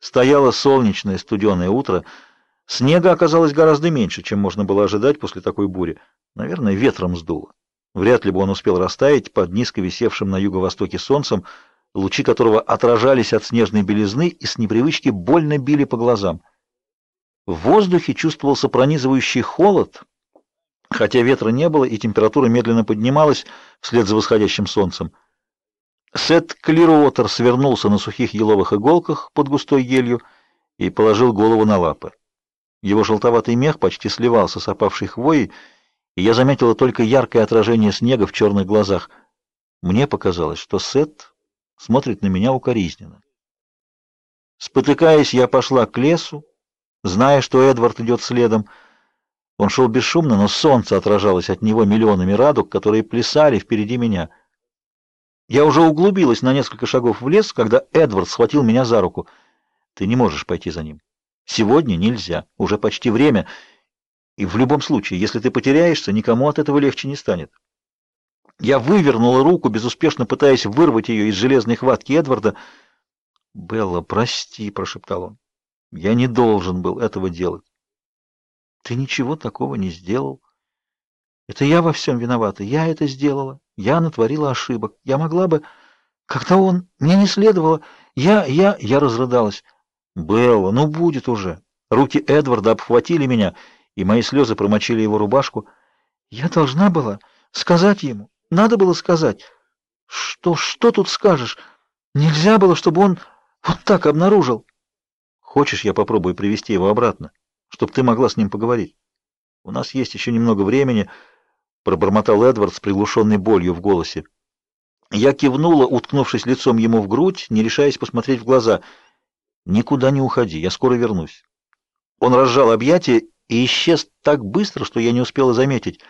Стояло солнечное студеное утро. Снега оказалось гораздо меньше, чем можно было ожидать после такой бури. Наверное, ветром сдуло. Вряд ли бы он успел растаять под низко висевшим на юго-востоке солнцем, лучи которого отражались от снежной белизны и с непривычки больно били по глазам. В воздухе чувствовался пронизывающий холод, хотя ветра не было и температура медленно поднималась вслед за восходящим солнцем. Сет Клируотер свернулся на сухих еловых иголках под густой елью и положил голову на лапы. Его желтоватый мех почти сливался с опавшей хвоей, и я заметила только яркое отражение снега в черных глазах. Мне показалось, что Сет смотрит на меня укоризненно. Спотыкаясь, я пошла к лесу, зная, что Эдвард идет следом. Он шел бесшумно, но солнце отражалось от него миллионами радуг, которые плясали впереди меня. Я уже углубилась на несколько шагов в лес, когда Эдвард схватил меня за руку. Ты не можешь пойти за ним. Сегодня нельзя. Уже почти время. И в любом случае, если ты потеряешься, никому от этого легче не станет. Я вывернула руку, безуспешно пытаясь вырвать ее из железной хватки Эдварда. "Белла, прости", прошептал он. "Я не должен был этого делать". "Ты ничего такого не сделал. Это я во всем виновата. Я это сделала. Я натворила ошибок. Я могла бы, когда он мне не следовало. Я я я разрыдалась. Белла, ну будет уже. Руки Эдварда обхватили меня, и мои слезы промочили его рубашку. Я должна была сказать ему. Надо было сказать. Что что тут скажешь? Нельзя было, чтобы он вот так обнаружил. Хочешь, я попробую привести его обратно, чтобы ты могла с ним поговорить? У нас есть еще немного времени пробормотал Эдвард с приглушенной болью в голосе. Я кивнула, уткнувшись лицом ему в грудь, не решаясь посмотреть в глаза. Никуда не уходи, я скоро вернусь. Он разжал объятия и исчез так быстро, что я не успела заметить.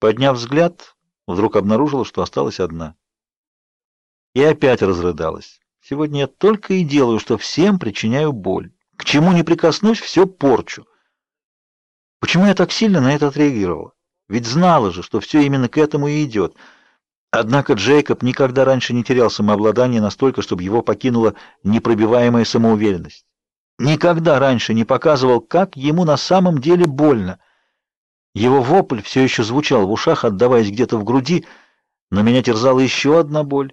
Подняв взгляд, вдруг обнаружила, что осталась одна. И опять разрыдалась. Сегодня я только и делаю, что всем причиняю боль. К чему не прикоснусь, все порчу. Почему я так сильно на это отреагировала? Ведь знала же, что все именно к этому и идет. Однако Джейкоб никогда раньше не терял самообладание настолько, чтобы его покинула непробиваемая самоуверенность. Никогда раньше не показывал, как ему на самом деле больно. Его вопль все еще звучал в ушах, отдаваясь где-то в груди, но меня терзала еще одна боль.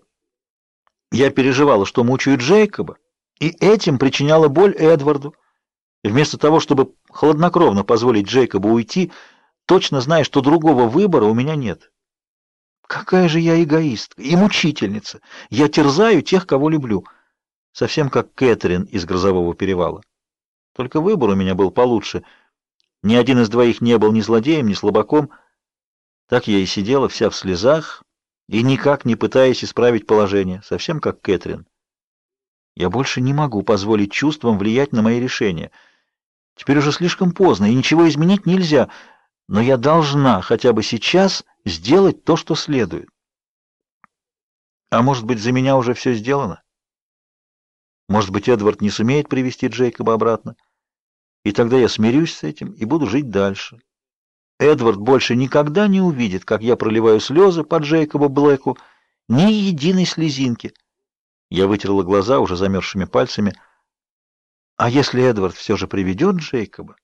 Я переживала, что мучаю Джейкоба, и этим причиняла боль Эдварду. Вместо того, чтобы хладнокровно позволить Джейкобу уйти, точно зная, что другого выбора у меня нет. Какая же я эгоистка и мучительница. Я терзаю тех, кого люблю, совсем как Кэтрин из Грозового перевала. Только выбор у меня был получше. Ни один из двоих не был ни злодеем, ни слабаком. Так я и сидела вся в слезах и никак не пытаясь исправить положение, совсем как Кэтрин. Я больше не могу позволить чувствам влиять на мои решения. Теперь уже слишком поздно, и ничего изменить нельзя но я должна хотя бы сейчас сделать то, что следует. А может быть, за меня уже все сделано? Может быть, Эдвард не сумеет привести Джейкоба обратно, и тогда я смирюсь с этим и буду жить дальше. Эдвард больше никогда не увидит, как я проливаю слезы по Джейкобу Блэку, ни единой слезинки. Я вытерла глаза уже замерзшими пальцами. А если Эдвард все же приведет Джейкоба,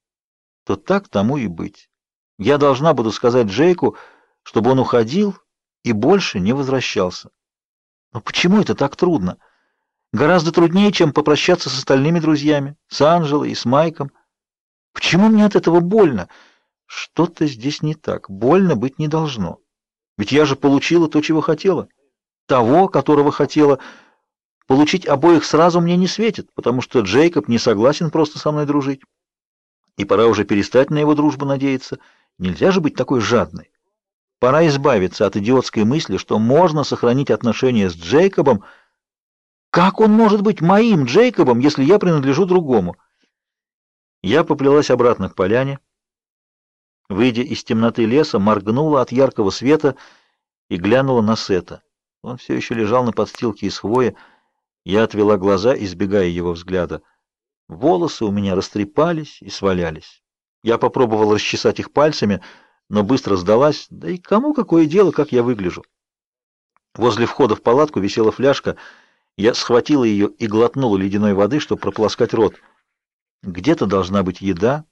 то так тому и быть. Я должна буду сказать Джейку, чтобы он уходил и больше не возвращался. Но почему это так трудно? Гораздо труднее, чем попрощаться с остальными друзьями, с Анжелой и с Майком. Почему мне от этого больно? Что-то здесь не так. Больно быть не должно. Ведь я же получила то, чего хотела. Того, которого хотела. Получить обоих сразу мне не светит, потому что Джейкоб не согласен просто со мной дружить. И пора уже перестать на его дружбу надеяться. Нельзя же быть такой жадной. Пора избавиться от идиотской мысли, что можно сохранить отношения с Джейкобом. Как он может быть моим Джейкобом, если я принадлежу другому? Я поплелась обратно к поляне. Выйдя из темноты леса, моргнула от яркого света и глянула на Сета. Он все еще лежал на подстилке из хвои. Я отвела глаза, избегая его взгляда. Волосы у меня растрепались и свалялись. Я попробовал расчесать их пальцами, но быстро сдалась. Да и кому какое дело, как я выгляжу? Возле входа в палатку висела фляжка. Я схватила ее и глотнула ледяной воды, чтобы прополоскать рот. Где-то должна быть еда,